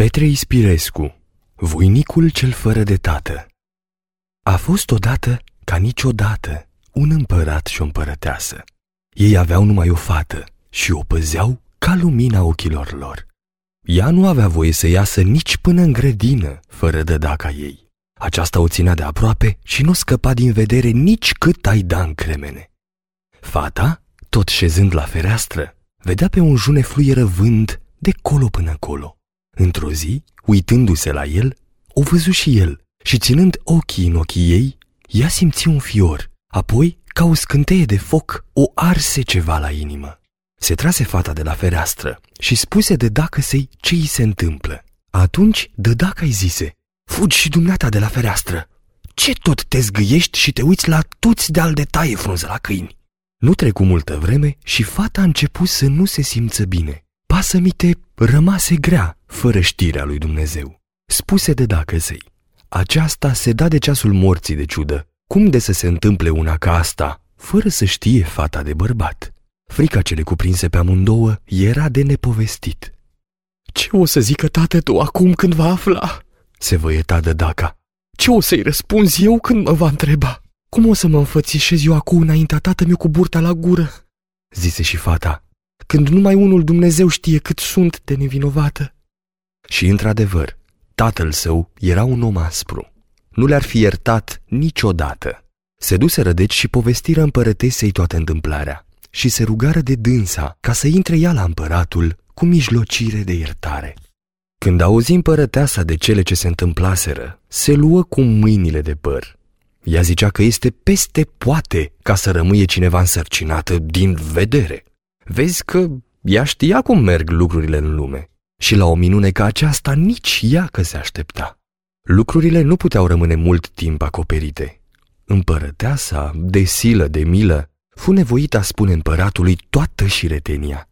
Petre Ispirescu, voinicul cel fără de tată A fost odată, ca niciodată, un împărat și o împărăteasă. Ei aveau numai o fată și o păzeau ca lumina ochilor lor. Ea nu avea voie să iasă nici până în grădină, fără de daca ei. Aceasta o ținea de aproape și nu scăpa din vedere nici cât ai da în cremene. Fata, tot șezând la fereastră, vedea pe un june fluieră vând de colo până colo. Într-o zi, uitându-se la el, o văzu și el și ținând ochii în ochii ei, ea simți un fior, apoi, ca o scânteie de foc, o arse ceva la inimă. Se trase fata de la fereastră și spuse de dacă să-i ce îi se întâmplă. Atunci, de dacă îi zise, fugi și dumneata de la fereastră. Ce tot te zgâiești și te uiți la tuți de al detaie frunză la câini? Nu trecu multă vreme și fata a început să nu se simță bine. Pasămite rămase grea, fără știrea lui Dumnezeu. Spuse de dacă săi. Aceasta se da de ceasul morții de ciudă. Cum de să se întâmple una ca asta, fără să știe fata de bărbat? Frica ce le cuprinse pe amândouă era de nepovestit. Ce o să zică tată tu acum când va afla?" se văieta de daca. Ce o să-i răspunzi eu când mă va întreba? Cum o să mă înfățișez eu acum înaintea tatăl cu burta la gură?" zise și fata. Când numai unul Dumnezeu știe cât sunt de nevinovată. Și într-adevăr, tatăl său era un om aspru. Nu le-ar fi iertat niciodată. Se duseră deci și povestiră împărătesei toată întâmplarea și se rugară de dânsa ca să intre ea la împăratul cu mijlocire de iertare. Când auzi împărăteasa de cele ce se întâmplaseră, se luă cu mâinile de păr. Ea zicea că este peste poate ca să rămâie cineva însărcinată din vedere. Vezi că ea știa cum merg lucrurile în lume și la o minune ca aceasta nici ea că se aștepta. Lucrurile nu puteau rămâne mult timp acoperite. Împărăteasa, de silă, de milă, fu nevoită a spune împăratului toată șiretenia.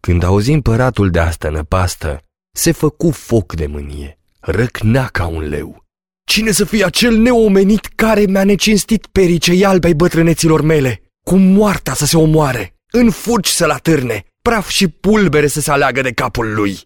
Când auzi împăratul de asta năpastă, se făcu foc de mânie, răcnea ca un leu. Cine să fie acel neomenit care mi-a necinstit pericei albei bătrâneților mele? Cu moarta să se omoare, în furci să-l atârne, praf și pulbere să se aleagă de capul lui.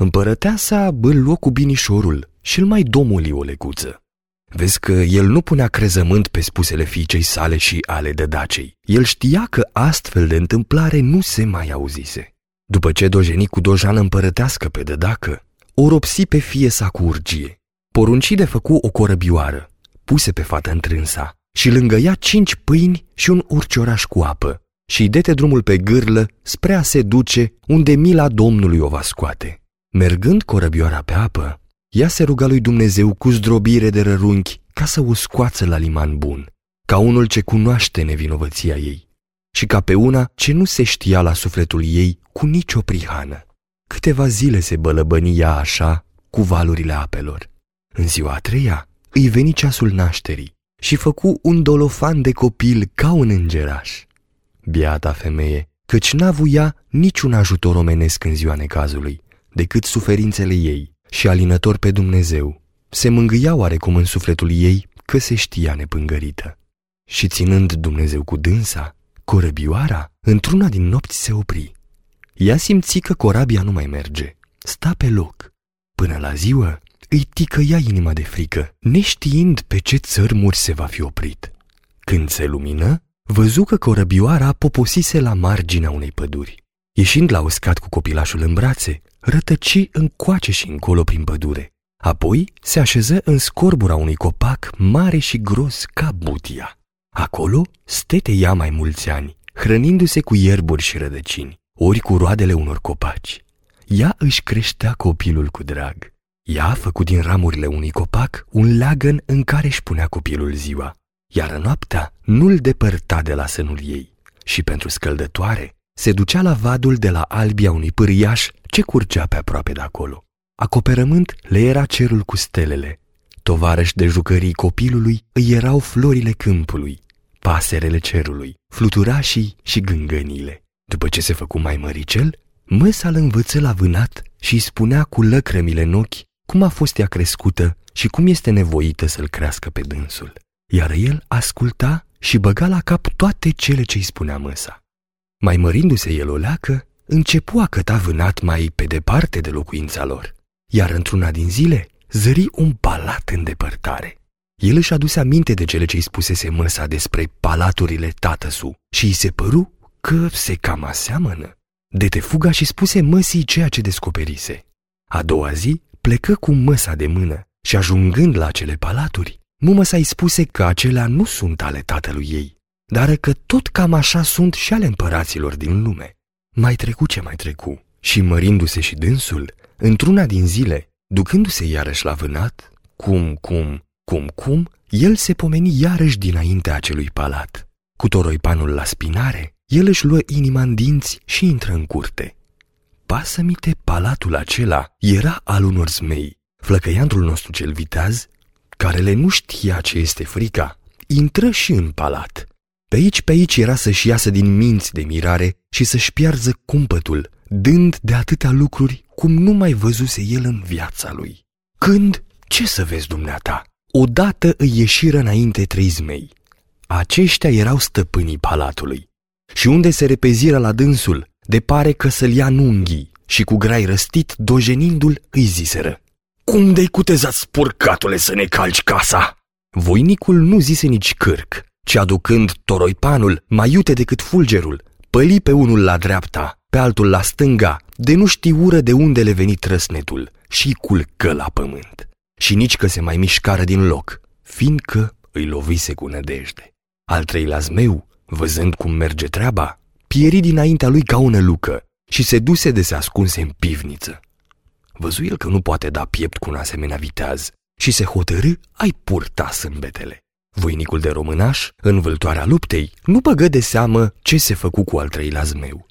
Împărăteasa îl luă cu binișorul și îl mai domuli o lecuță. Vezi că el nu punea crezământ pe spusele fiicei sale și ale dădacei. El știa că astfel de întâmplare nu se mai auzise. După ce dojeni cu dojană împărătească pe dădacă, o ropsi pe fie sa cu urgie. Porunci de făcu o corăbioară, puse pe fată întrânsa și lângă ea cinci pâini și un urcioraș cu apă și dete drumul pe gârlă spre a se duce unde mila Domnului o va scoate. Mergând corăbioara pe apă, ea se ruga lui Dumnezeu cu zdrobire de rărunchi ca să o scoață la liman bun, ca unul ce cunoaște nevinovăția ei și ca pe una ce nu se știa la sufletul ei cu nicio prihană. Câteva zile se bălăbănia așa cu valurile apelor. În ziua a treia îi veni ceasul nașterii și făcu un dolofan de copil ca un îngeraș. Biata femeie, căci n-avuia niciun ajutor omenesc în ziua necazului, decât suferințele ei și alinător pe Dumnezeu. Se mângâia oarecum în sufletul ei că se știa nepângărită. Și ținând Dumnezeu cu dânsa, corăbioara, într-una din nopți se opri. Ea simți că corabia nu mai merge. Sta pe loc. Până la ziua îi ticăia inima de frică, neștiind pe ce țărmuri se va fi oprit. Când se lumină, văzu că corăbioara poposise la marginea unei păduri. Ieșind la uscat cu copilașul în brațe, rătăci încoace și încolo prin pădure. Apoi se așeză în scorbura unui copac mare și gros ca butia. Acolo stete ea mai mulți ani, hrănindu-se cu ierburi și rădăcini, ori cu roadele unor copaci. Ea își creștea copilul cu drag. Ea a făcut din ramurile unui copac un leagăn în care își punea copilul ziua, iar noaptea nu-l depărta de la sânul ei. Și pentru scăldătoare se ducea la vadul de la albia unui pâriaș ce curgea pe aproape de acolo. Acoperământ le era cerul cu stelele. Tovarăși de jucării copilului îi erau florile câmpului, paserele cerului, fluturașii și gângănile. După ce se făcu mai măricel, măsa îl învăță la vânat și îi spunea cu lăcrămile în ochi cum a fost ea crescută și cum este nevoită să-l crească pe dânsul. Iar el asculta și băga la cap toate cele ce îi spunea măsa. Mai mărindu-se el o leacă, începu a căta vânat mai pe departe de locuința lor. iar într-una din zile zări un palat în depărtare. El își aduse aminte de cele ce îi spusese măsa despre palaturile tatăsu și îi se păru că se cam aseamănă. De te fuga și spuse măsii ceea ce descoperise. A doua zi plecă cu măsa de mână și ajungând la acele palaturi, mumă sa îi spuse că acelea nu sunt ale tatălui ei, dar că tot cam așa sunt și ale împăraților din lume. Mai trecu ce mai trecu și mărindu-se și dânsul, într-una din zile, ducându-se iarăși la vânat, cum, cum, cum, cum, el se pomeni iarăși dinaintea acelui palat. Cu toroipanul la spinare, el își luă inima în dinți și intră în curte. Pasă-mite, palatul acela era al unor zmei. Flăcăiantul nostru cel viteaz, care le nu știa ce este frica, intră și în palat. Pe aici, pe aici era să-și iasă din minți de mirare și să-și piarză cumpătul, dând de atâtea lucruri cum nu mai văzuse el în viața lui. Când, ce să vezi dumneata, odată îi ieșiră înainte trei zmei. Aceștia erau stăpânii palatului. Și unde se repeziră la dânsul, de pare că să-l ia nunghii și cu grai răstit, dojenindu-l, îi ziseră. Cum de-ai cutezat, spurcatule, să ne calci casa? Voinicul nu zise nici cârc, ci aducând toroipanul, mai iute decât fulgerul, păli pe unul la dreapta, pe altul la stânga, de nu știură de unde le veni trăsnetul și culcă la pământ. Și nici că se mai mișcară din loc, fiindcă îi lovise cu nădejde. Al treilea zmeu, văzând cum merge treaba, pieri dinaintea lui ca o nălucă și se duse de se ascunse în pivniță. Văzu el că nu poate da piept cu un asemenea viteaz și se hotărâ ai purta sâmbetele. Voinicul de românaș, în vâltoarea luptei, nu băgă de seamă ce se făcu cu al treilea zmeu.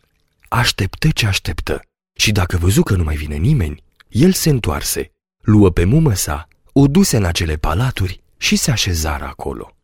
Așteptă ce așteptă și dacă văzu că nu mai vine nimeni, el se întoarse, luă pe mumă sa, o duse în acele palaturi și se așezară acolo.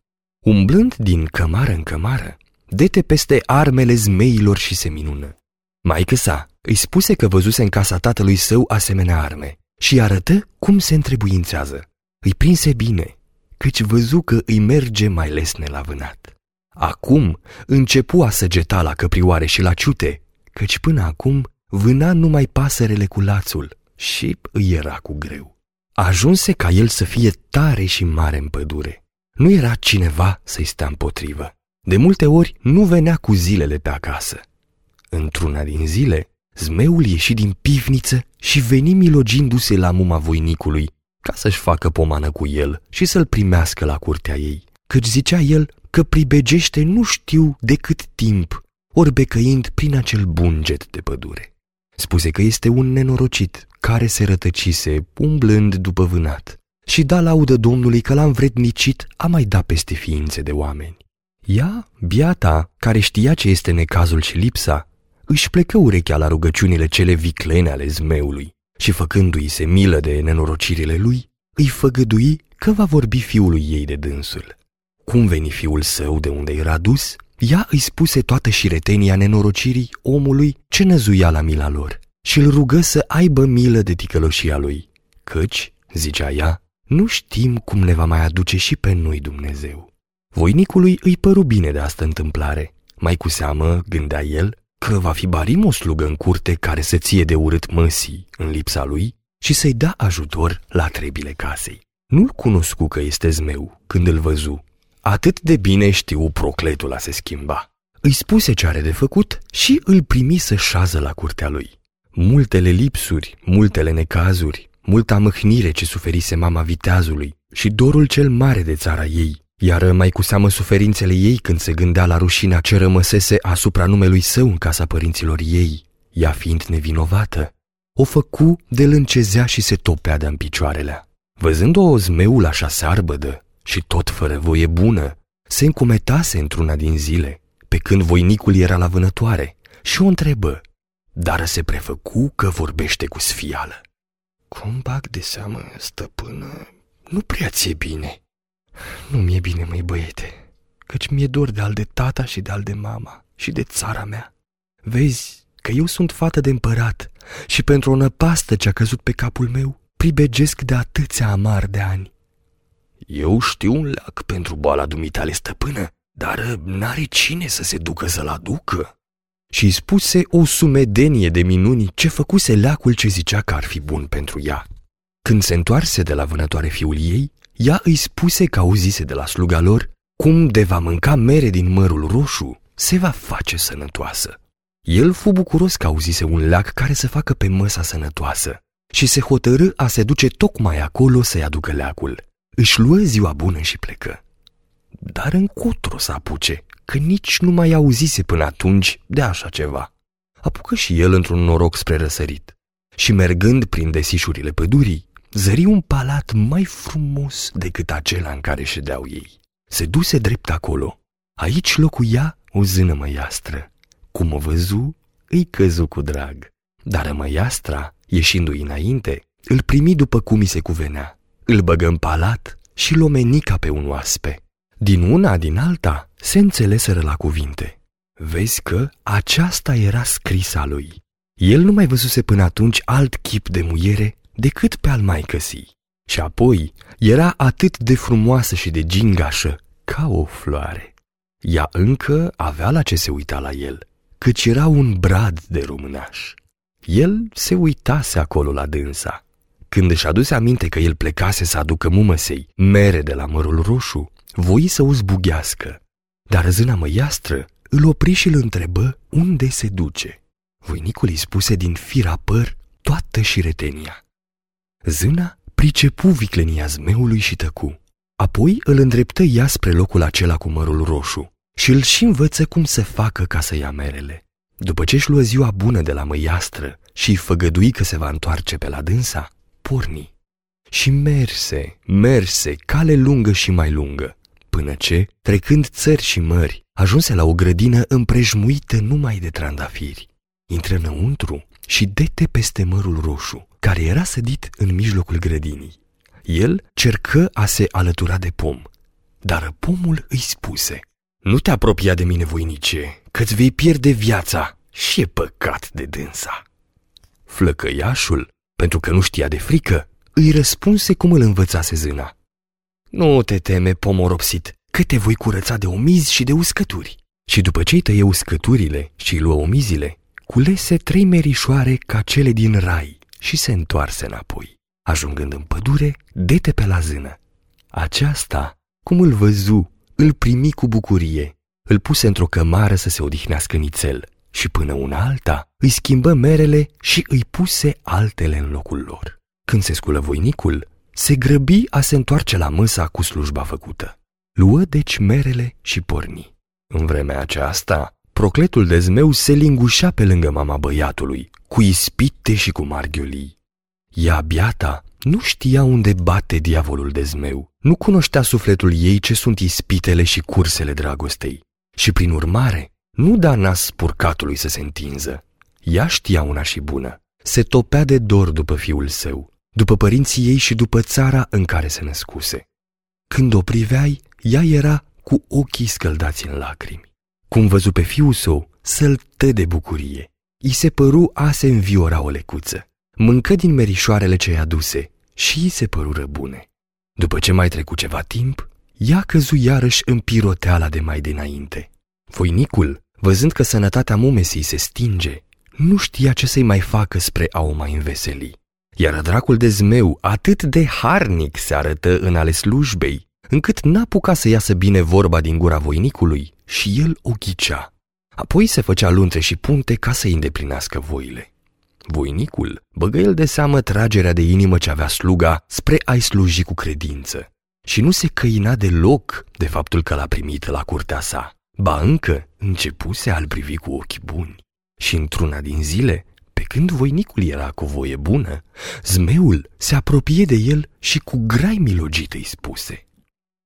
Umblând din cămară în cămară, dete peste armele zmeilor și se minună. Maică sa îi spuse că văzuse în casa tatălui său asemenea arme și arătă cum se întrebuințează. Îi prinse bine, căci văzu că îi merge mai lesne la vânat. Acum începu a săgeta la căprioare și la ciute, căci până acum vâna numai pasărele cu lațul și îi era cu greu. Ajunse ca el să fie tare și mare în pădure. Nu era cineva să-i stea împotrivă. De multe ori nu venea cu zilele pe acasă. Într-una din zile, zmeul ieși din pivniță și veni milogindu-se la muma voinicului ca să-și facă pomană cu el și să-l primească la curtea ei, căci zicea el că pribegește nu știu de cât timp, ori becăind prin acel bunget de pădure. Spuse că este un nenorocit care se rătăcise umblând după vânat și da laudă Domnului că l-a învrednicit a mai da peste ființe de oameni. Ea, biata, care știa ce este necazul și lipsa, își plecă urechea la rugăciunile cele viclene ale zmeului și făcându-i se milă de nenorocirile lui, îi făgădui că va vorbi fiului ei de dânsul. Cum veni fiul său de unde era dus, ea îi spuse toată șiretenia nenorocirii omului ce năzuia la mila lor și îl rugă să aibă milă de ticăloșia lui, căci, zicea ea, nu știm cum ne va mai aduce și pe noi Dumnezeu. Voinicului îi păru bine de asta întâmplare, mai cu seamă, gândea el, că va fi barim o slugă în curte care să ție de urât măsii în lipsa lui și să-i da ajutor la trebile casei. Nu-l cunoscu că este zmeu când îl văzu. Atât de bine știu procletul a se schimba. Îi spuse ce are de făcut și îl primi să șază la curtea lui. Multele lipsuri, multele necazuri, multa mâhnire ce suferise mama viteazului și dorul cel mare de țara ei, iar mai cu seamă suferințele ei când se gândea la rușinea ce rămăsese asupra numelui său în casa părinților ei, ea fiind nevinovată, o făcu de lâncezea și se topea de-în picioarele. Văzând-o zmeul așa sarbădă și tot fără voie bună, se încumetase într-una din zile, pe când voinicul era la vânătoare, și o întrebă, dar se prefăcu că vorbește cu sfială. Cum bag de seamă, stăpână, nu prea ți-e bine. Nu mi-e bine, măi băiete, căci mi-e dor de al de tata și de al de mama și de țara mea. Vezi că eu sunt fată de împărat și pentru o năpastă ce a căzut pe capul meu, pribegesc de atâția amar de ani. Eu știu un leac pentru boala dumitale stăpână, dar n-are cine să se ducă să-l aducă. Și spuse o sumedenie de minuni ce făcuse leacul ce zicea că ar fi bun pentru ea. Când se întoarse de la vânătoare fiul ei, ea îi spuse că auzise de la sluga lor cum de va mânca mere din mărul roșu, se va face sănătoasă. El fu bucuros că auzise un lac care să facă pe măsa sănătoasă și se hotărâ a se duce tocmai acolo să-i aducă leacul. Își luă ziua bună și plecă. Dar încotro să apuce, că nici nu mai auzise până atunci de așa ceva. Apucă și el într-un noroc spre răsărit și mergând prin desișurile pădurii, zări un palat mai frumos decât acela în care ședeau ei. Se duse drept acolo. Aici locuia o zână măiastră. Cum o văzu, îi căzu cu drag. Dar măiastra, ieșindu-i înainte, îl primi după cum i se cuvenea. Îl băgă în palat și l ca pe un oaspe. Din una, din alta, se înțeleseră la cuvinte. Vezi că aceasta era scrisa lui. El nu mai văzuse până atunci alt chip de muiere decât pe al maicăsii. Și apoi era atât de frumoasă și de gingașă ca o floare. Ea încă avea la ce se uita la el, căci era un brad de românaș. El se uitase acolo la dânsa. Când își aduse aminte că el plecase să aducă mumăsei mere de la mărul roșu, voi să o zbughească. Dar zâna măiastră îl opri și îl întrebă unde se duce. Voinicul îi spuse din fira păr toată șiretenia. Zâna pricepu viclenia zmeului și tăcu. Apoi îl îndreptă ea spre locul acela cu mărul roșu și îl și învăță cum să facă ca să ia merele. După ce își luă ziua bună de la măiastră și îi făgădui că se va întoarce pe la dânsa, porni. Și merse, merse, cale lungă și mai lungă, până ce, trecând țări și mări, ajunse la o grădină împrejmuită numai de trandafiri. Intră înăuntru și dete peste mărul roșu, care era sădit în mijlocul grădinii. El cercă a se alătura de pom, dar pomul îi spuse, Nu te apropia de mine, voinice, că-ți vei pierde viața și e păcat de dânsa. Flăcăiașul, pentru că nu știa de frică, îi răspunse cum îl învățase zâna. Nu te teme, pomoropsit, că te voi curăța de omizi și de uscături. Și după ce îi tăie uscăturile și îi luă omizile, culese trei merișoare ca cele din rai și se întoarse înapoi. Ajungând în pădure, dete pe la zână. Aceasta, cum îl văzu, îl primi cu bucurie, îl puse într-o cămară să se odihnească nițel și până una alta îi schimbă merele și îi puse altele în locul lor. Când se sculă voinicul, se grăbi a se întoarce la măsa cu slujba făcută. Luă deci merele și porni. În vremea aceasta, procletul de zmeu se lingușea pe lângă mama băiatului, cu ispite și cu marghiolii. Ea, biata, nu știa unde bate diavolul de zmeu, nu cunoștea sufletul ei ce sunt ispitele și cursele dragostei și, prin urmare, nu da nas spurcatului să se întinză. Ea știa una și bună, se topea de dor după fiul său, după părinții ei și după țara în care se născuse. Când o priveai, ea era cu ochii scăldați în lacrimi. Cum văzu pe fiul său, săltă de bucurie. I se păru a se înviora o lecuță. Mâncă din merișoarele ce i-a duse și îi se părură bune. După ce mai trecu ceva timp, ea căzu iarăși în piroteala de mai dinainte. Voinicul, văzând că sănătatea mumesii se stinge, nu știa ce să-i mai facă spre a o mai înveseli. Iar dracul de zmeu atât de harnic se arătă în ale slujbei, încât n-apuca să iasă bine vorba din gura voinicului și el o ghicea. Apoi se făcea luntre și punte ca să-i îndeplinească voile. Voinicul băgă el de seamă tragerea de inimă ce avea sluga spre a-i sluji cu credință și nu se căina deloc de faptul că l-a primit la curtea sa. Ba încă începuse a-l privi cu ochi buni și într-una din zile pe când voinicul era cu voie bună, zmeul se apropie de el și cu grai milogit îi spuse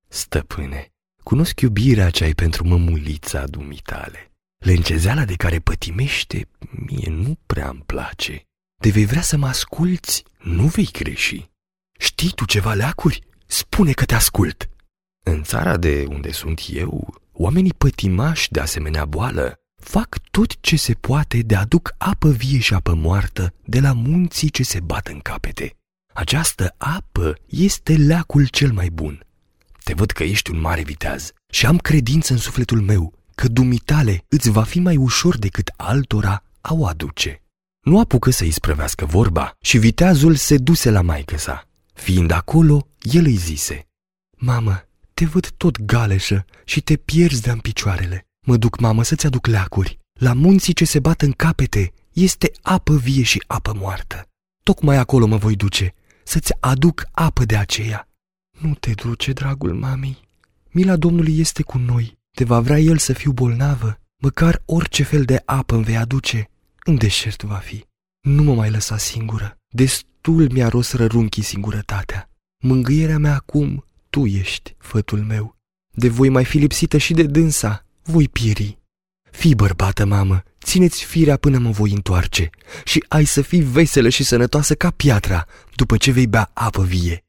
Stăpâne, cunosc iubirea ce ai pentru mămulița dumitale. Lencezeala de care pătimește, mie nu prea îmi place. De vei vrea să mă asculți, nu vei greși. Știi tu ceva leacuri? Spune că te ascult. În țara de unde sunt eu, oamenii pătimași de asemenea boală fac tot ce se poate de aduc apă vie și apă moartă de la munții ce se bat în capete. Această apă este leacul cel mai bun. Te văd că ești un mare viteaz și am credință în sufletul meu că dumitale îți va fi mai ușor decât altora a o aduce. Nu apucă să-i sprăvească vorba și viteazul se duse la maică sa Fiind acolo, el îi zise, Mamă, te văd tot galeșă și te pierzi de-am picioarele. Mă duc, mamă, să-ți aduc leacuri. La munții ce se bat în capete este apă vie și apă moartă. Tocmai acolo mă voi duce, să-ți aduc apă de aceea. Nu te duce, dragul mami. Mila Domnului este cu noi. Te va vrea El să fiu bolnavă. Măcar orice fel de apă îmi vei aduce. În deșert va fi. Nu mă mai lăsa singură. Destul mi-a rost rărunchii singurătatea. Mângâierea mea acum, tu ești, fătul meu. De voi mai fi lipsită și de dânsa, voi pieri. Fii bărbată, mamă, țineți firea până mă voi întoarce și ai să fii veselă și sănătoasă ca piatra după ce vei bea apă vie.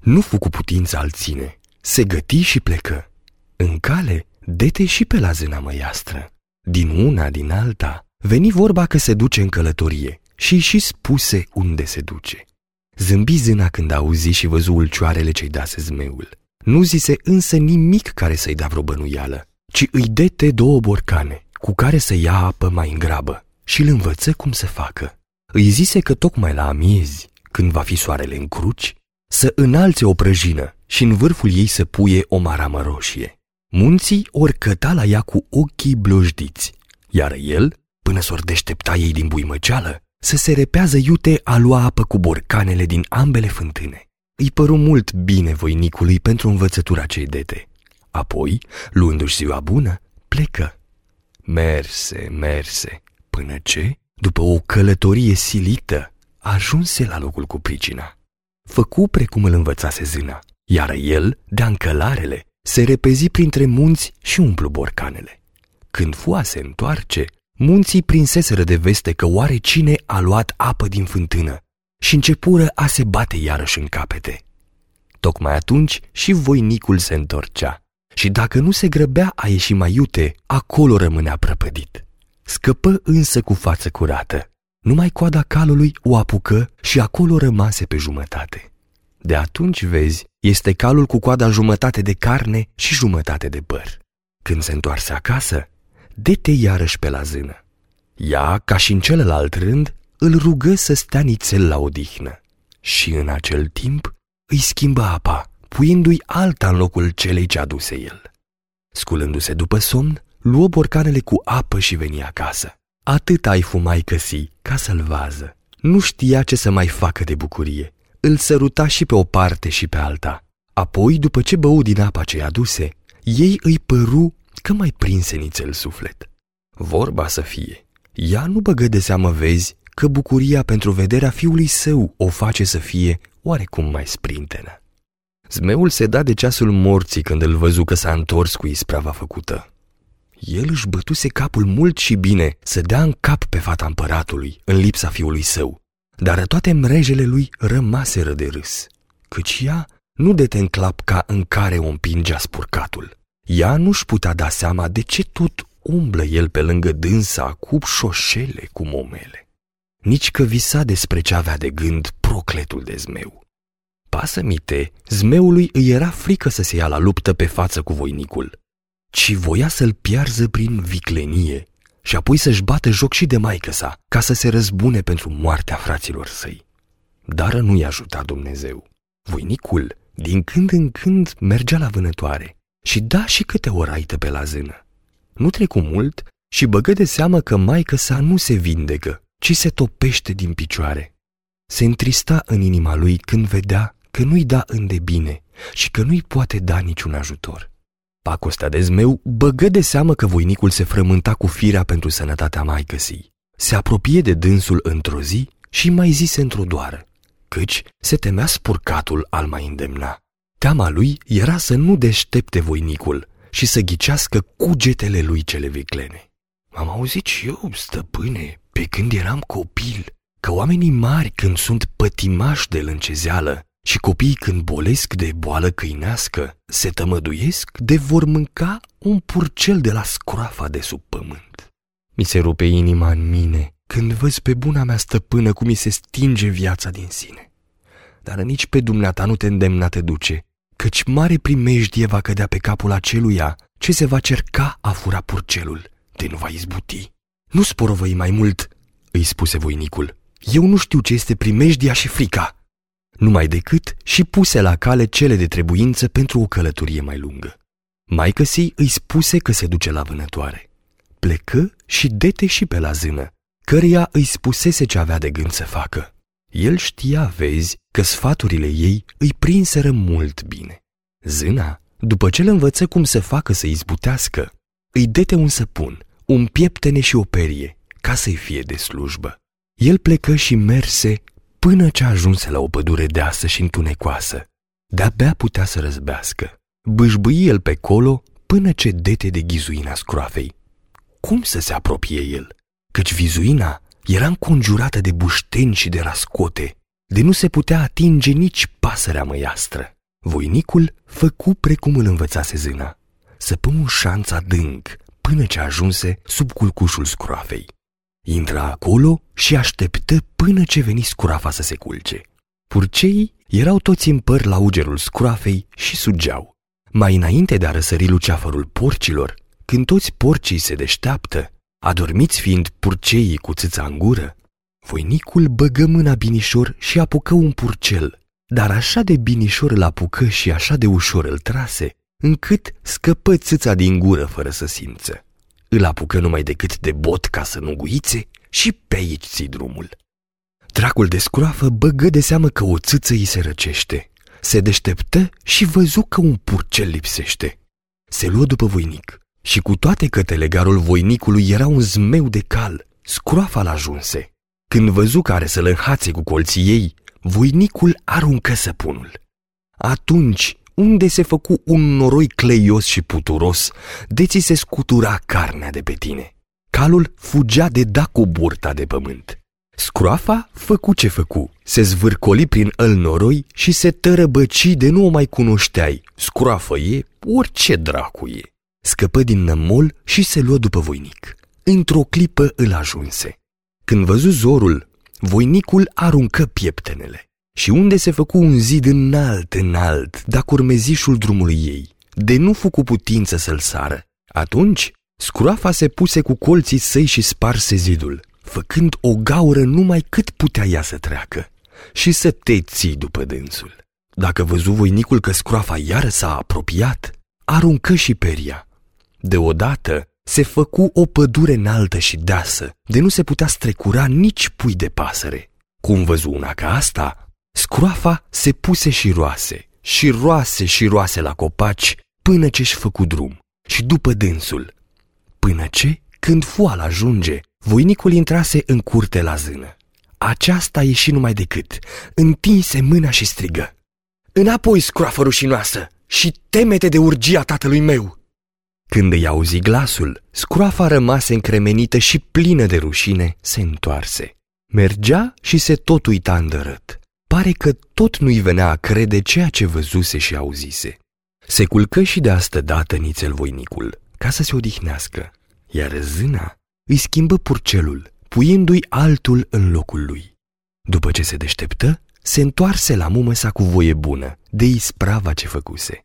Nu fu cu putință al ține, se găti și plecă. În cale, dete și pe la zâna măiastră. Din una, din alta, veni vorba că se duce în călătorie și și spuse unde se duce. Zâmbi zâna când auzi și văzu ulcioarele ce-i dase zmeul. Nu zise însă nimic care să-i dea vreo bănuială, ci îi dete două borcane, cu care să ia apă mai în grabă și îl învăță cum să facă. Îi zise că tocmai la amiezi, când va fi soarele în cruci, să înalțe o prăjină și în vârful ei să puie o maramă roșie. Munții ori căta la ea cu ochii blojdiți, iar el, până s-or deștepta ei din buimăceală, să se repează iute a lua apă cu borcanele din ambele fântâne. Îi păru mult bine voinicului pentru învățătura cei dete. Apoi, luându-și ziua bună, plecă. Merse, merse, până ce, după o călătorie silită, ajunse la locul cu pricina. Făcu precum îl învățase zâna, iar el, de încălarele, se repezi printre munți și umplu borcanele. Când fua se întoarce, munții prinseseră de veste că oare cine a luat apă din fântână și începură a se bate iarăși în capete. Tocmai atunci și voinicul se întorcea și dacă nu se grăbea a ieși mai iute, acolo rămânea prăpădit. Scăpă însă cu față curată. Numai coada calului o apucă și acolo rămase pe jumătate. De atunci, vezi, este calul cu coada jumătate de carne și jumătate de păr. Când se întoarse acasă, dete iarăși pe la zână. Ea, ca și în celălalt rând, îl rugă să stea nițel la odihnă și în acel timp îi schimbă apa, puindu-i alta în locul celei ce aduse el. Sculându-se după somn, luă borcanele cu apă și veni acasă. Atât ai fumai căsi ca să-l vază. Nu știa ce să mai facă de bucurie. Îl săruta și pe o parte și pe alta. Apoi, după ce bău din apa ce aduse, ei îi păru că mai prinse nițel suflet. Vorba să fie, ea nu băgă de seamă, vezi, că bucuria pentru vederea fiului său o face să fie oarecum mai sprintenă. Zmeul se da de ceasul morții când îl văzu că s-a întors cu isprava făcută. El își bătuse capul mult și bine să dea în cap pe fata împăratului, în lipsa fiului său, dar toate mrejele lui rămaseră de râs, căci ea nu dete în clap ca în care o împingea spurcatul. Ea nu-și putea da seama de ce tot umblă el pe lângă dânsa cu șoșele cu momele. Nici că visa despre ce avea de gând procletul de zmeu. Pasămite, zmeului îi era frică să se ia la luptă pe față cu voinicul, ci voia să-l piarză prin viclenie și apoi să-și bată joc și de maică sa, ca să se răzbune pentru moartea fraților săi. Dar nu-i ajuta Dumnezeu. Voinicul, din când în când, mergea la vânătoare și da și câte o raită pe la zână. Nu trecu mult și băgă de seamă că maică sa nu se vindecă, ci se topește din picioare. Se întrista în inima lui când vedea că nu-i da îndebine și că nu-i poate da niciun ajutor. Pacosta de zmeu băgă de seamă că voinicul se frământa cu firea pentru sănătatea maicăsii. Se apropie de dânsul într-o zi și mai zise într-o doară, căci se temea spurcatul al mai îndemna. Teama lui era să nu deștepte voinicul și să ghicească cugetele lui cele viclene. Am auzit și eu, stăpâne, pe când eram copil, că oamenii mari când sunt pătimași de lâncezeală și copiii când bolesc de boală câinească se tămăduiesc de vor mânca un purcel de la scroafa de sub pământ. Mi se rupe inima în mine când văz pe buna mea stăpână cum mi se stinge viața din sine. Dar nici pe dumneata nu te îndemna te duce, căci mare primejdie va cădea pe capul aceluia ce se va cerca a fura purcelul, de nu va izbuti. Nu sporovăi mai mult, îi spuse voinicul. Eu nu știu ce este primejdia și frica. Numai decât și puse la cale cele de trebuință pentru o călătorie mai lungă. Maică îi spuse că se duce la vânătoare. Plecă și dete și pe la zână, căreia îi spusese ce avea de gând să facă. El știa, vezi, că sfaturile ei îi prinseră mult bine. Zâna, după ce îl învăță cum să facă să izbutească, îi dete un săpun, un pieptene și o perie, ca să-i fie de slujbă. El plecă și merse până ce ajunse la o pădure deasă și întunecoasă. De-abia putea să răzbească. Bâșbâi el pe colo până ce dete de ghizuina scroafei. Cum să se apropie el? Căci vizuina era înconjurată de bușteni și de rascote, de nu se putea atinge nici pasărea măiastră. Voinicul făcu precum îl învățase zâna, săpă un șanț adânc până ce ajunse sub culcușul scroafei. Intra acolo și așteptă până ce veni scroafa să se culce. Purceii erau toți în păr la ugerul scroafei și sugeau. Mai înainte de a răsări luceafărul porcilor, când toți porcii se deșteaptă, adormiți fiind purceii cu țâța în gură, voinicul băgă mâna binișor și apucă un purcel, dar așa de binișor îl apucă și așa de ușor îl trase, încât scăpă țâța din gură fără să simță. Îl apucă numai decât de bot ca să nu guițe și pe aici ți drumul. Dracul de scroafă băgă de seamă că o țâță îi se răcește. Se deșteptă și văzu că un purcel lipsește. Se luă după voinic și cu toate că telegarul voinicului era un zmeu de cal, scroafa l-ajunse. Când văzu care să-l înhațe cu colții ei, voinicul aruncă săpunul. Atunci, unde se făcu un noroi cleios și puturos, de ți se scutura carnea de pe tine. Calul fugea de da cu burta de pământ. Scroafa făcu ce făcu, se zvârcoli prin îl noroi și se tărăbăci de nu o mai cunoșteai. Scroafă e, orice dracu e. Scăpă din nămol și se luă după voinic. Într-o clipă îl ajunse. Când văzu zorul, voinicul aruncă pieptenele și unde se făcu un zid înalt, înalt, da curmezișul drumului ei, de nu fu cu putință să-l sară. Atunci, scroafa se puse cu colții săi și sparse zidul, făcând o gaură numai cât putea ea să treacă și să te ții după dânsul. Dacă văzu voinicul că scroafa iară s-a apropiat, aruncă și peria. Deodată se făcu o pădure înaltă și deasă, de nu se putea strecura nici pui de pasăre. Cum văzu una ca asta, Scroafa se puse și roase, și roase și roase la copaci, până ce-și făcu drum, și după dânsul. Până ce, când foala ajunge, voinicul intrase în curte la zână. Aceasta ieși numai decât, întinse mâna și strigă. Înapoi, scroafă rușinoasă, și temete de urgia tatălui meu! Când îi auzi glasul, scroafa rămase încremenită și plină de rușine, se întoarse. Mergea și se tot uita îndărât pare că tot nu-i venea a crede ceea ce văzuse și auzise. Se culcă și de astă dată nițel voinicul, ca să se odihnească, iar zâna îi schimbă purcelul, puindu-i altul în locul lui. După ce se deșteptă, se întoarse la mumă sa cu voie bună, de isprava ce făcuse.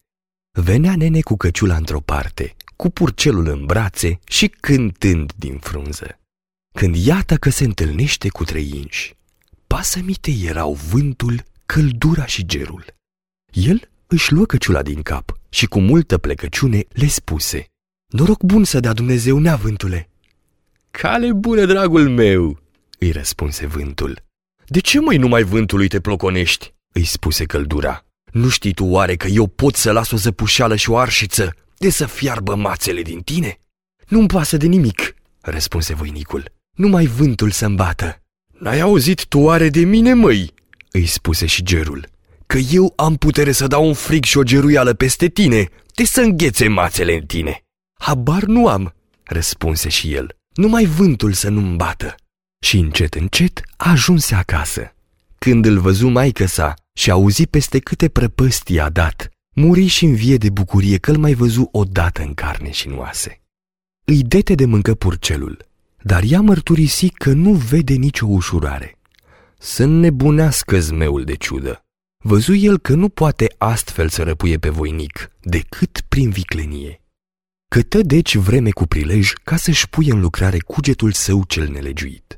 Venea nene cu căciula într-o parte, cu purcelul în brațe și cântând din frunză. Când iată că se întâlnește cu trei inși, pasămite erau vântul, căldura și gerul. El își luă căciula din cap și cu multă plecăciune le spuse Noroc bun să dea Dumnezeu nea vântule! Cale bună, dragul meu, îi răspunse vântul. De ce mai numai vântului te ploconești? îi spuse căldura. Nu știi tu oare că eu pot să las o zăpușeală și o arșiță de să fiarbă mațele din tine? Nu-mi pasă de nimic, răspunse voinicul. Numai vântul să-mi bată. N-ai auzit tu oare de mine, măi?" îi spuse și gerul. Că eu am putere să dau un frig și o geruială peste tine, de să înghețe mațele în tine." Habar nu am," răspunse și el. Numai vântul să nu-mi bată." Și încet, încet ajunse acasă. Când îl văzu maică sa și auzi peste câte prăpăstii a dat, muri și vie de bucurie că îl mai văzu odată în carne și în oase. Îi dete de mâncă purcelul dar ea mărturisi că nu vede nicio ușurare. Să nebunească zmeul de ciudă. Văzu el că nu poate astfel să răpuie pe voinic, decât prin viclenie. Cătă deci vreme cu prilej ca să-și puie în lucrare cugetul său cel nelegiuit.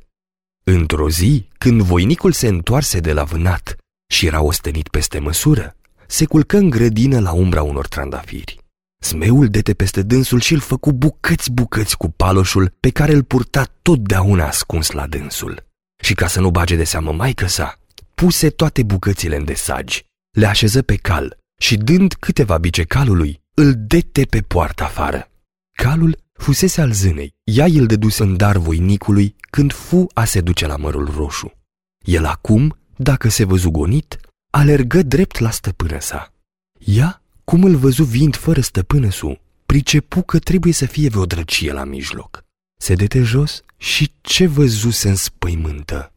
Într-o zi, când voinicul se întoarse de la vânat, și era ostenit peste măsură, se culcă în grădină la umbra unor trandafiri. Zmeul dete peste dânsul și îl făcu bucăți-bucăți cu paloșul pe care îl purta totdeauna ascuns la dânsul. Și ca să nu bage de seamă maică sa, puse toate bucățile în desagi, le așeză pe cal și dând câteva bice calului, îl dete pe poartă afară. Calul fusese al zânei, ea îl deduse în dar voinicului când fu a se duce la mărul roșu. El acum, dacă se văzu gonit, alergă drept la stăpână sa. Ea, cum îl văzu vind fără stăpână su, pricepu că trebuie să fie vreo drăcie la mijloc. Se dete jos și ce văzu se înspăimântă.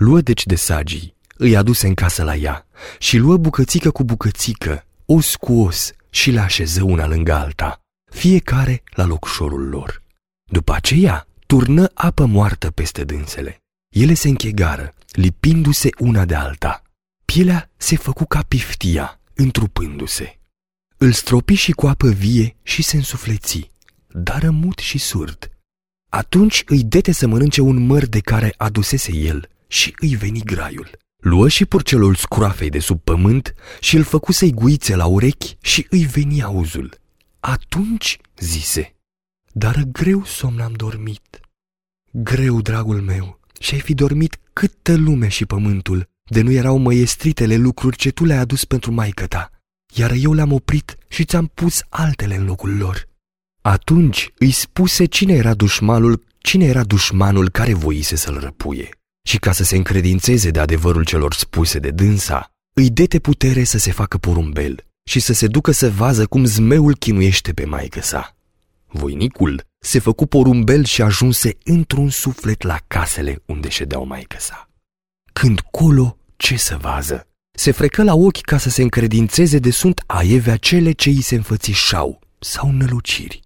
Luă deci de sagii, îi aduse în casă la ea și luă bucățică cu bucățică, os cu os și le așeză una lângă alta, fiecare la locșorul lor. După aceea, turnă apă moartă peste dânsele. Ele se închegară, lipindu-se una de alta. Pielea se făcu ca piftia, întrupându-se. Îl stropi și cu apă vie și se însufleți, dar mut și surd. Atunci îi dete să mănânce un măr de care adusese el și îi veni graiul. Luă și purcelul scroafei de sub pământ și îl făcu să-i guițe la urechi și îi veni auzul. Atunci zise, dar greu somn am dormit. Greu, dragul meu, și-ai fi dormit câtă lume și pământul, de nu erau măiestritele lucruri ce tu le-ai adus pentru maică ta, iar eu le-am oprit și ți-am pus altele în locul lor. Atunci îi spuse cine era dușmanul, cine era dușmanul care voise să-l răpuie. Și ca să se încredințeze de adevărul celor spuse de dânsa, îi dete putere să se facă porumbel și să se ducă să vază cum zmeul chinuiește pe maică sa. Voinicul se făcu porumbel și ajunse într-un suflet la casele unde ședeau maică sa. Când colo, ce să vază? Se frecă la ochi ca să se încredințeze de sunt aievea cele ce îi se înfățișau sau năluciri.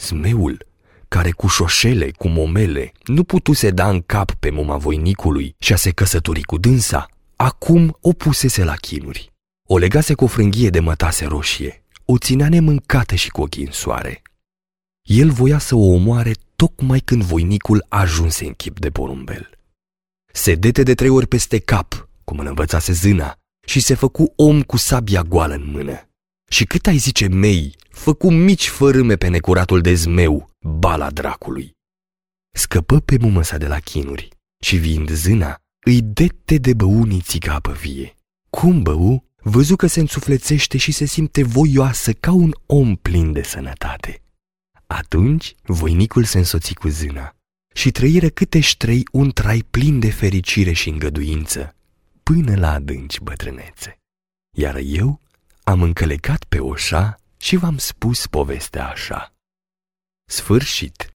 Smeul, care cu șoșele, cu momele, nu putuse da în cap pe muma voinicului și a se căsători cu dânsa, acum o pusese la chinuri. O legase cu o frânghie de mătase roșie, o ținea nemâncată și cu ochii în soare. El voia să o omoare tocmai când voinicul ajunse în chip de porumbel. Se dete de trei ori peste cap, cum îl învățase zâna, și se făcu om cu sabia goală în mână. Și cât ai zice mei, făcu mici fărâme pe necuratul de zmeu, bala dracului. Scăpă pe mumăsa de la chinuri și fiind zâna, îi dete de bău nițica apă vie. Cum bău, văzu că se însuflețește și se simte voioasă ca un om plin de sănătate. Atunci voinicul se însoți cu zâna și trăiră câte ștrei un trai plin de fericire și îngăduință, până la adânci bătrânețe. Iar eu am încălecat pe oșa și v-am spus povestea așa. Sfârșit.